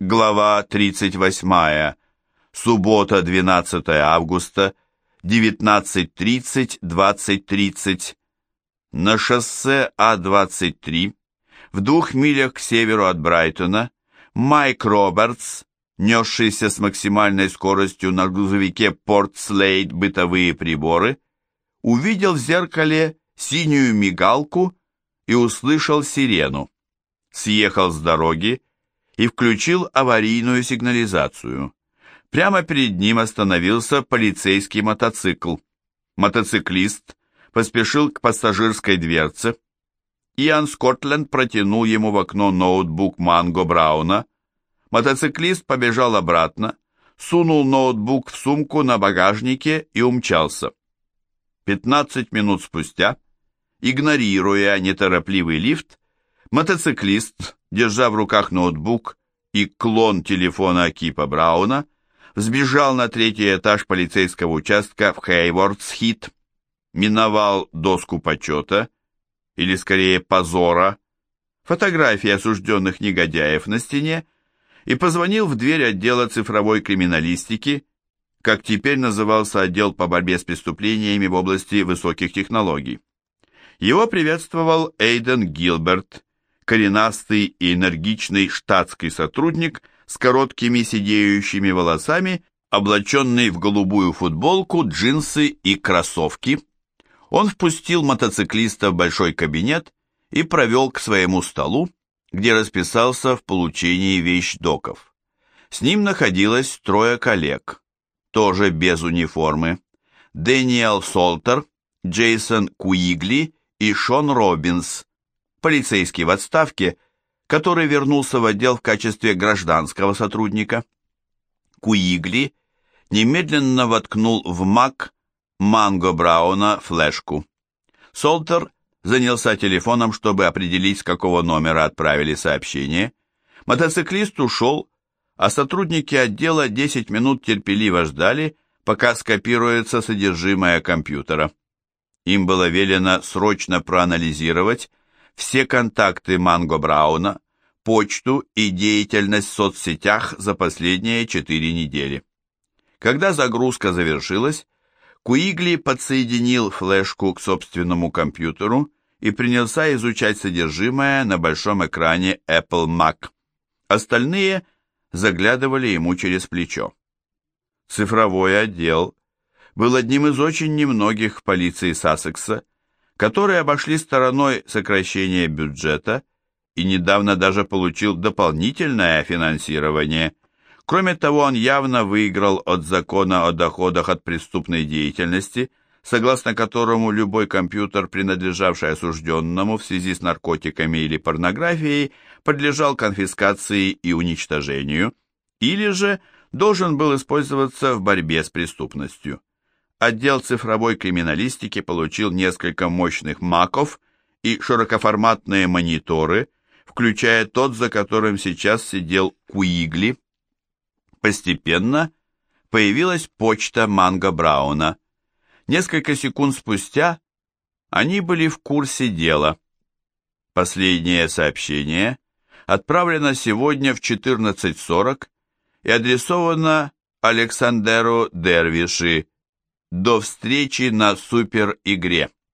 Глава 38. Суббота, 12 августа, 19.30-20.30. На шоссе А-23, в двух милях к северу от Брайтона, Майк Робертс, несшийся с максимальной скоростью на грузовике Порт Слейд бытовые приборы, увидел в зеркале синюю мигалку и услышал сирену. Съехал с дороги и включил аварийную сигнализацию. Прямо перед ним остановился полицейский мотоцикл. Мотоциклист поспешил к пассажирской дверце. Иоанн Скотленд протянул ему в окно ноутбук Манго Брауна. Мотоциклист побежал обратно, сунул ноутбук в сумку на багажнике и умчался. Пятнадцать минут спустя, игнорируя неторопливый лифт, мотоциклист держа в руках ноутбук и клон телефона Кипа Брауна, взбежал на третий этаж полицейского участка в Хейвордс-Хит, миновал доску почета, или скорее позора, фотографии осужденных негодяев на стене, и позвонил в дверь отдела цифровой криминалистики, как теперь назывался отдел по борьбе с преступлениями в области высоких технологий. Его приветствовал Эйден Гилберт, коренастый и энергичный штатский сотрудник с короткими сидеющими волосами, облаченный в голубую футболку, джинсы и кроссовки. Он впустил мотоциклиста в большой кабинет и провел к своему столу, где расписался в получении вещдоков. С ним находилось трое коллег, тоже без униформы. Дэниел Солтер, Джейсон Куигли и Шон Робинс, полицейский в отставке, который вернулся в отдел в качестве гражданского сотрудника. Куигли немедленно воткнул в мак Манго Брауна флешку. Солтер занялся телефоном, чтобы определить, с какого номера отправили сообщение. Мотоциклист ушел, а сотрудники отдела 10 минут терпеливо ждали, пока скопируется содержимое компьютера. Им было велено срочно проанализировать все контакты Манго Брауна, почту и деятельность в соцсетях за последние четыре недели. Когда загрузка завершилась, Куигли подсоединил флешку к собственному компьютеру и принялся изучать содержимое на большом экране Apple Mac. Остальные заглядывали ему через плечо. Цифровой отдел был одним из очень немногих в полиции Сассекса, которые обошли стороной сокращение бюджета и недавно даже получил дополнительное финансирование. Кроме того, он явно выиграл от закона о доходах от преступной деятельности, согласно которому любой компьютер, принадлежавший осужденному в связи с наркотиками или порнографией, подлежал конфискации и уничтожению, или же должен был использоваться в борьбе с преступностью отдел цифровой криминалистики получил несколько мощных маков и широкоформатные мониторы, включая тот, за которым сейчас сидел Куигли. Постепенно появилась почта Манго Брауна. Несколько секунд спустя они были в курсе дела. Последнее сообщение отправлено сегодня в 14.40 и адресовано Александеру Дервиши, до встречи на супер-игре.